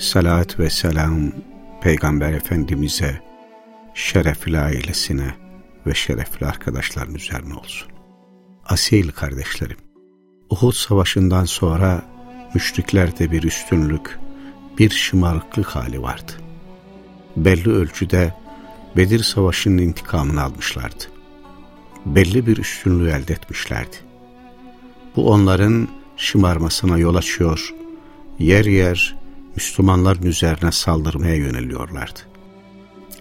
Salat ve selam Peygamber Efendimiz'e, şerefli ailesine ve şerefli arkadaşların üzerine olsun. Asil kardeşlerim, Uhud Savaşı'ndan sonra müşriklerde bir üstünlük, bir şımarıklık hali vardı. Belli ölçüde Bedir Savaşı'nın intikamını almışlardı. Belli bir üstünlüğü elde etmişlerdi. Bu onların şımarmasına yol açıyor, yer yer Müslümanların üzerine saldırmaya yöneliyorlardı.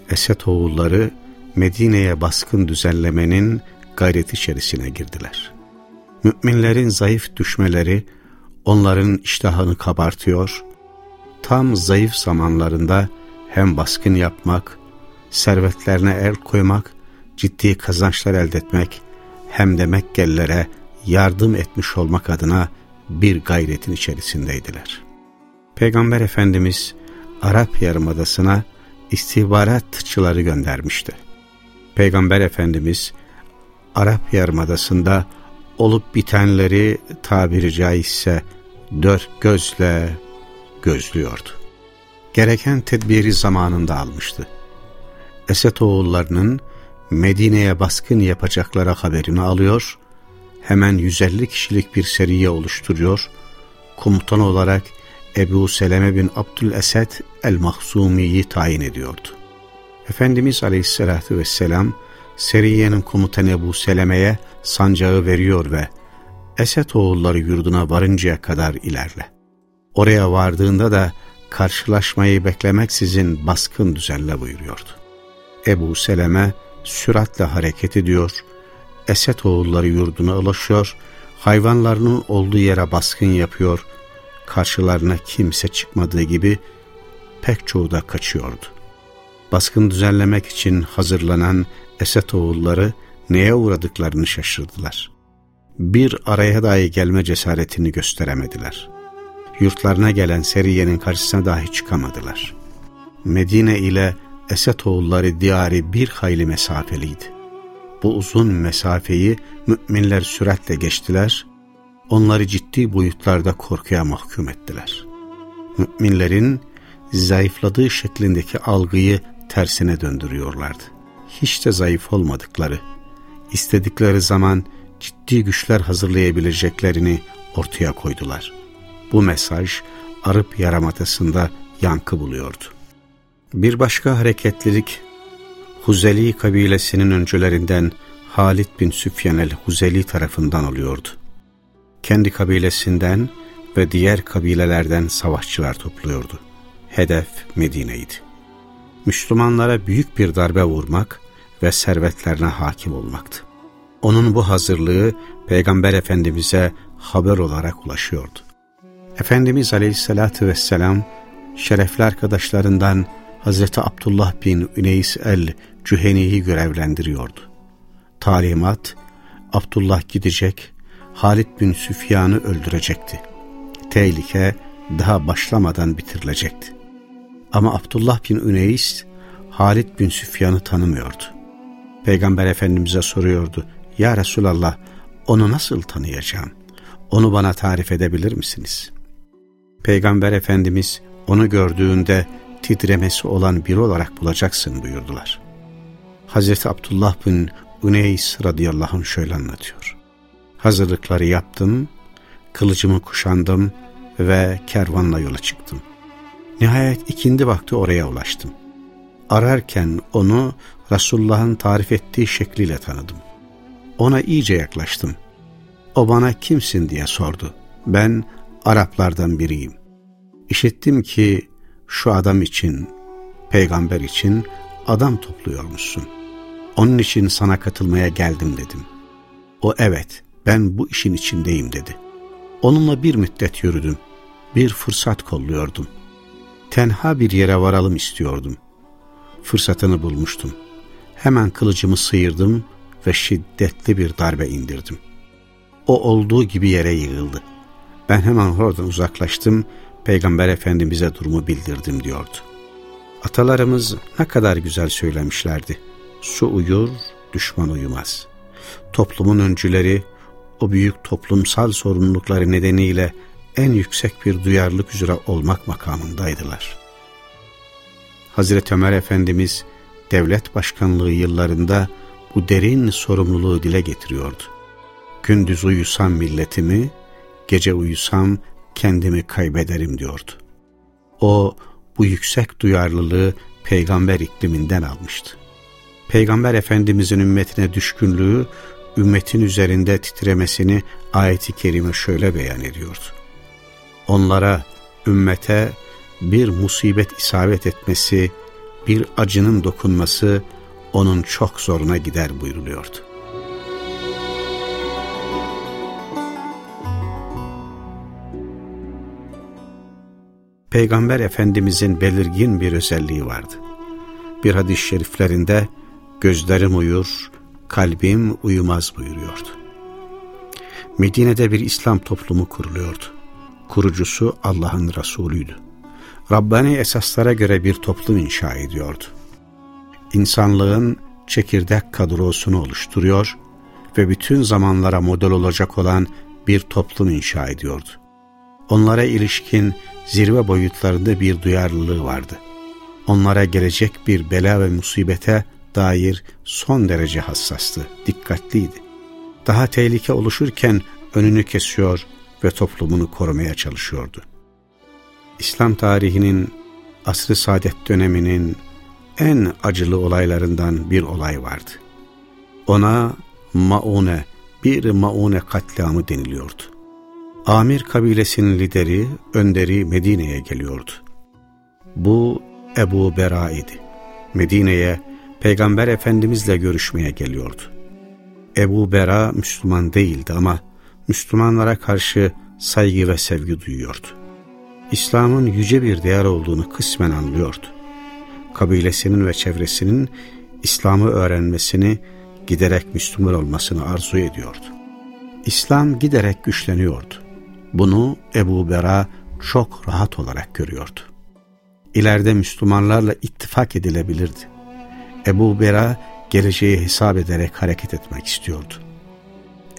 Esed oğulları Medine'ye baskın düzenlemenin gayret içerisine girdiler. Müminlerin zayıf düşmeleri onların iştahını kabartıyor, tam zayıf zamanlarında hem baskın yapmak, servetlerine el koymak, ciddi kazançlar elde etmek, hem de Mekkellilere yardım etmiş olmak adına bir gayretin içerisindeydiler. Peygamber Efendimiz Arap Yarımadası'na istihbaratçıları göndermişti. Peygamber Efendimiz Arap Yarımadası'nda olup bitenleri tabiri caizse dört gözle gözlüyordu. Gereken tedbiri zamanında almıştı. Esed oğullarının Medine'ye baskın yapacaklara haberini alıyor, hemen 150 kişilik bir seriye oluşturuyor, komutan olarak Ebu Seleme bin Abdülesed el-Mahzumi'yi tayin ediyordu. Efendimiz Aleyhisselatü Vesselam Seriye'nin komutanı Ebu Seleme'ye sancağı veriyor ve Esed oğulları yurduna varıncaya kadar ilerle. Oraya vardığında da karşılaşmayı beklemeksizin baskın düzenle buyuruyordu. Ebu Seleme süratle hareket ediyor, Esed oğulları yurduna ulaşıyor, hayvanlarının olduğu yere baskın yapıyor, karşılarına kimse çıkmadığı gibi pek çoğu da kaçıyordu. Baskın düzenlemek için hazırlanan Esed oğulları neye uğradıklarını şaşırdılar. Bir araya dahi gelme cesaretini gösteremediler. Yurtlarına gelen Seriye'nin karşısına dahi çıkamadılar. Medine ile Esed oğulları diyarı bir hayli mesafeliydi. Bu uzun mesafeyi müminler süratle geçtiler onları ciddi boyutlarda korkuya mahkum ettiler. Müminlerin zayıfladığı şeklindeki algıyı tersine döndürüyorlardı. Hiç de zayıf olmadıkları, istedikleri zaman ciddi güçler hazırlayabileceklerini ortaya koydular. Bu mesaj Arap Yarımadası'nda yankı buluyordu. Bir başka hareketlilik Huzeli kabilesinin öncülerinden Halid bin Süfyan el-Huzeli tarafından oluyordu kendi kabilesinden ve diğer kabilelerden savaşçılar topluyordu. Hedef Medine'ydi. Müslümanlara büyük bir darbe vurmak ve servetlerine hakim olmaktı. Onun bu hazırlığı Peygamber Efendimiz'e haber olarak ulaşıyordu. Efendimiz Aleyhisselatü Vesselam şerefli arkadaşlarından Hazreti Abdullah bin Üneys el-Cüheni'yi görevlendiriyordu. Talimat, Abdullah gidecek Halid bin Süfyan'ı öldürecekti. Tehlike daha başlamadan bitirilecekti. Ama Abdullah bin Üneys Halid bin Süfyan'ı tanımıyordu. Peygamber Efendimiz'e soruyordu. Ya Resulallah onu nasıl tanıyacağım? Onu bana tarif edebilir misiniz? Peygamber Efendimiz onu gördüğünde titremesi olan biri olarak bulacaksın buyurdular. Hazreti Abdullah bin Üneys radıyallahu anh şöyle anlatıyor. Hazırlıkları yaptım, kılıcımı kuşandım ve kervanla yola çıktım. Nihayet ikindi vakti oraya ulaştım. Ararken onu Resulullah'ın tarif ettiği şekliyle tanıdım. Ona iyice yaklaştım. O bana kimsin diye sordu. Ben Araplardan biriyim. İşittim ki şu adam için, peygamber için adam topluyormuşsun. Onun için sana katılmaya geldim dedim. O evet, ben bu işin içindeyim dedi. Onunla bir müddet yürüdüm. Bir fırsat kolluyordum. tenha bir yere varalım istiyordum. Fırsatını bulmuştum. Hemen kılıcımı sıyırdım ve şiddetli bir darbe indirdim. O olduğu gibi yere yığıldı. Ben hemen oradan uzaklaştım, Peygamber Efendimiz'e durumu bildirdim diyordu. Atalarımız ne kadar güzel söylemişlerdi. Su uyur, düşman uyumaz. Toplumun öncüleri o büyük toplumsal sorumlulukları nedeniyle en yüksek bir duyarlılık üzere olmak makamındaydılar. Hazreti Ömer Efendimiz devlet başkanlığı yıllarında bu derin sorumluluğu dile getiriyordu. Gündüz uyusam milletimi, gece uyusam kendimi kaybederim diyordu. O bu yüksek duyarlılığı peygamber ikliminden almıştı. Peygamber Efendimizin ümmetine düşkünlüğü, ümmetin üzerinde titremesini ayeti kerime şöyle beyan ediyordu. Onlara, ümmete bir musibet isabet etmesi, bir acının dokunması onun çok zoruna gider buyuruluyordu. Peygamber Efendimizin belirgin bir özelliği vardı. Bir hadis-i şeriflerinde gözlerim uyur, kalbim uyumaz buyuruyordu. Medine'de bir İslam toplumu kuruluyordu. Kurucusu Allah'ın Resulüydü. Rabbani esaslara göre bir toplum inşa ediyordu. İnsanlığın çekirdek kadrosunu oluşturuyor ve bütün zamanlara model olacak olan bir toplum inşa ediyordu. Onlara ilişkin zirve boyutlarında bir duyarlılığı vardı. Onlara gelecek bir bela ve musibete dair son derece hassastı, dikkatliydi. Daha tehlike oluşurken önünü kesiyor ve toplumunu korumaya çalışıyordu. İslam tarihinin asr-ı saadet döneminin en acılı olaylarından bir olay vardı. Ona Maune, bir Maune katliamı deniliyordu. Amir kabilesinin lideri, önderi Medine'ye geliyordu. Bu Ebu Bera idi. Medine'ye Peygamber Efendimizle görüşmeye geliyordu. Ebu Bera Müslüman değildi ama Müslümanlara karşı saygı ve sevgi duyuyordu. İslam'ın yüce bir değer olduğunu kısmen anlıyordu. Kabilesinin ve çevresinin İslam'ı öğrenmesini, giderek Müslüman olmasını arzu ediyordu. İslam giderek güçleniyordu. Bunu Ebu Bera çok rahat olarak görüyordu. İleride Müslümanlarla ittifak edilebilirdi. Ebu Bera geleceği hesap ederek hareket etmek istiyordu.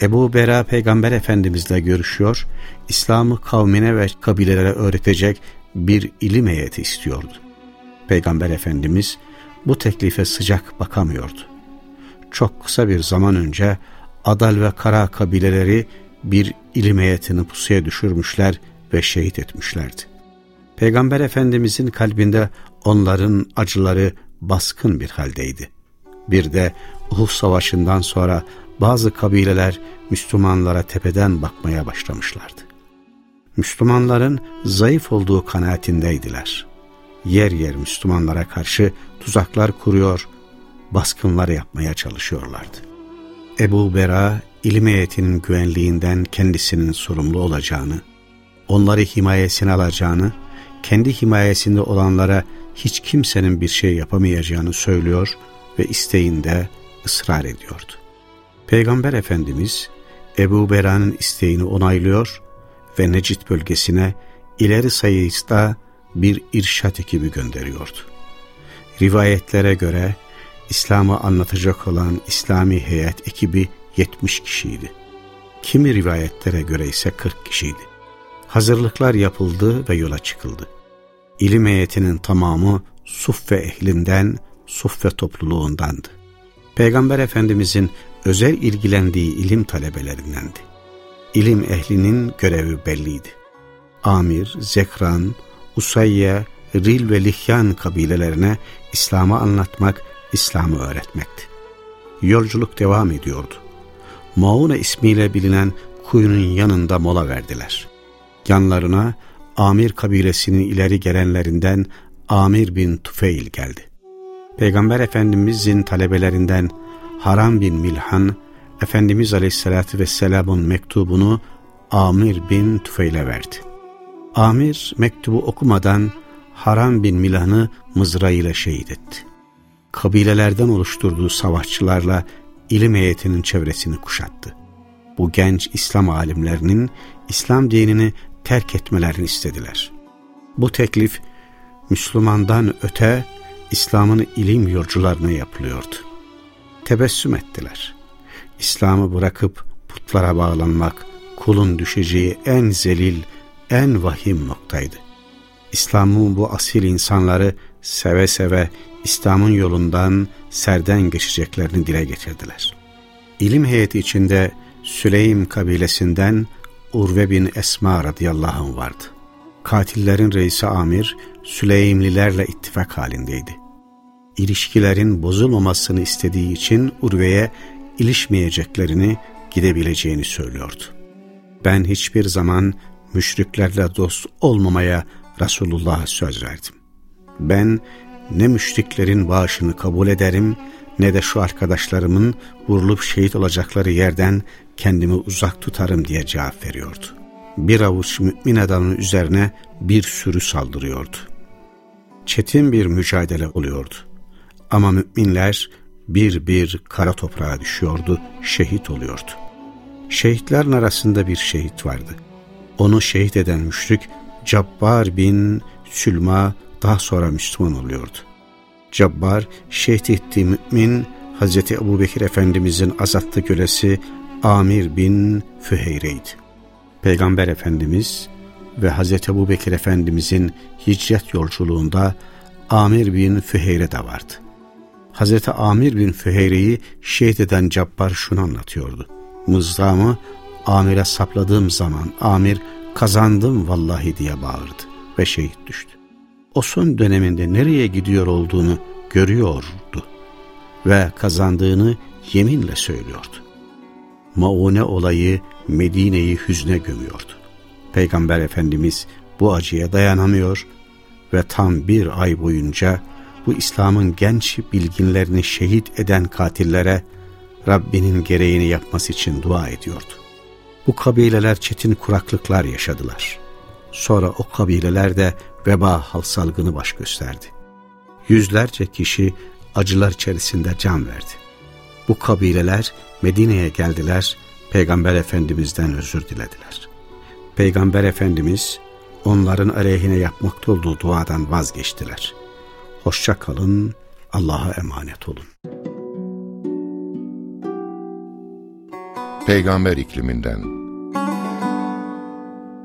Ebu Bera Peygamber Efendimizle görüşüyor, İslam'ı kavmine ve kabilelere öğretecek bir ilim heyeti istiyordu. Peygamber Efendimiz bu teklife sıcak bakamıyordu. Çok kısa bir zaman önce Adal ve Kara kabileleri bir ilim heyetini pusuya düşürmüşler ve şehit etmişlerdi. Peygamber Efendimizin kalbinde onların acıları baskın bir haldeydi. Bir de Uhud Savaşı'ndan sonra bazı kabileler Müslümanlara tepeden bakmaya başlamışlardı. Müslümanların zayıf olduğu kanaatindeydiler. Yer yer Müslümanlara karşı tuzaklar kuruyor, baskınlar yapmaya çalışıyorlardı. Ebu Bera, ilim heyetinin güvenliğinden kendisinin sorumlu olacağını, onları himayesine alacağını, kendi himayesinde olanlara hiç kimsenin bir şey yapamayacağını söylüyor ve isteğinde ısrar ediyordu. Peygamber Efendimiz Ebu Bera'nın isteğini onaylıyor ve Necid bölgesine ileri sayıda bir irşat ekibi gönderiyordu. Rivayetlere göre İslam'ı anlatacak olan İslami heyet ekibi 70 kişiydi. Kimi rivayetlere göre ise 40 kişiydi. Hazırlıklar yapıldı ve yola çıkıldı. İlim heyetinin tamamı Suffe ehlinden, Suffe topluluğundandı. Peygamber Efendimizin özel ilgilendiği ilim talebelerindendi. İlim ehlinin görevi belliydi. Amir, Zekran, Usayye, Ril ve Lihyan kabilelerine İslam'ı anlatmak, İslam'ı öğretmekti. Yolculuk devam ediyordu. Mauna ismiyle bilinen kuyunun yanında mola verdiler. Yanlarına Amir kabilesinin ileri gelenlerinden Amir bin Tufeil geldi. Peygamber Efendimizin talebelerinden Haram bin Milhan, Efendimiz Aleyhisselatü Vesselam'ın mektubunu Amir bin Tufeil'e verdi. Amir mektubu okumadan Haram bin Milan'ı mızrağıyla şehit etti. Kabilelerden oluşturduğu savaşçılarla ilim heyetinin çevresini kuşattı. Bu genç İslam alimlerinin İslam dinini terk etmelerini istediler. Bu teklif Müslümandan öte İslam'ın ilim yolcularına yapılıyordu. Tebessüm ettiler. İslam'ı bırakıp putlara bağlanmak kulun düşeceği en zelil, en vahim noktaydı. İslam'ın bu asil insanları seve seve İslam'ın yolundan serden geçeceklerini dile getirdiler. İlim heyeti içinde Süleym kabilesinden Urve bin Esma radıyallahu anh vardı. Katillerin reisi Amir, Süleymlilerle ittifak halindeydi. İlişkilerin bozulmamasını istediği için Urve'ye ilişmeyeceklerini, gidebileceğini söylüyordu. Ben hiçbir zaman müşriklerle dost olmamaya Resulullah'a söz verdim. Ben ne müşriklerin bağışını kabul ederim ne de şu arkadaşlarımın vurulup şehit olacakları yerden kendimi uzak tutarım diye cevap veriyordu. Bir avuç mümin adamın üzerine bir sürü saldırıyordu. Çetin bir mücadele oluyordu. Ama müminler bir bir kara toprağa düşüyordu, şehit oluyordu. Şehitlerin arasında bir şehit vardı. Onu şehit eden müşrik Cabbar bin Sülma daha sonra Müslüman oluyordu. Cabbar şehit ettiği mümin Hazreti Ebu Bekir Efendimizin azatlı kölesi Amir bin Füheyre'ydi. Peygamber Efendimiz ve Hazreti Ebu Bekir Efendimizin hicret yolculuğunda Amir bin Füheyre de vardı. Hazreti Amir bin Füheyre'yi şehit eden Cabbar şunu anlatıyordu. Mızrağımı Amir'e sapladığım zaman Amir kazandım vallahi diye bağırdı ve şehit düştü. O son döneminde nereye gidiyor olduğunu görüyordu ve kazandığını yeminle söylüyordu. Maune olayı Medine'yi hüzne gömüyordu. Peygamber Efendimiz bu acıya dayanamıyor ve tam bir ay boyunca bu İslam'ın genç bilginlerini şehit eden katillere Rabbinin gereğini yapması için dua ediyordu. Bu kabileler çetin kuraklıklar yaşadılar. Sonra o kabileler de veba hal salgını baş gösterdi. Yüzlerce kişi acılar içerisinde can verdi. Bu kabileler Medine'ye geldiler, Peygamber Efendimiz'den özür dilediler. Peygamber Efendimiz onların aleyhine yapmakta olduğu duadan vazgeçtiler. Hoşça kalın, Allah'a emanet olun. Peygamber ikliminden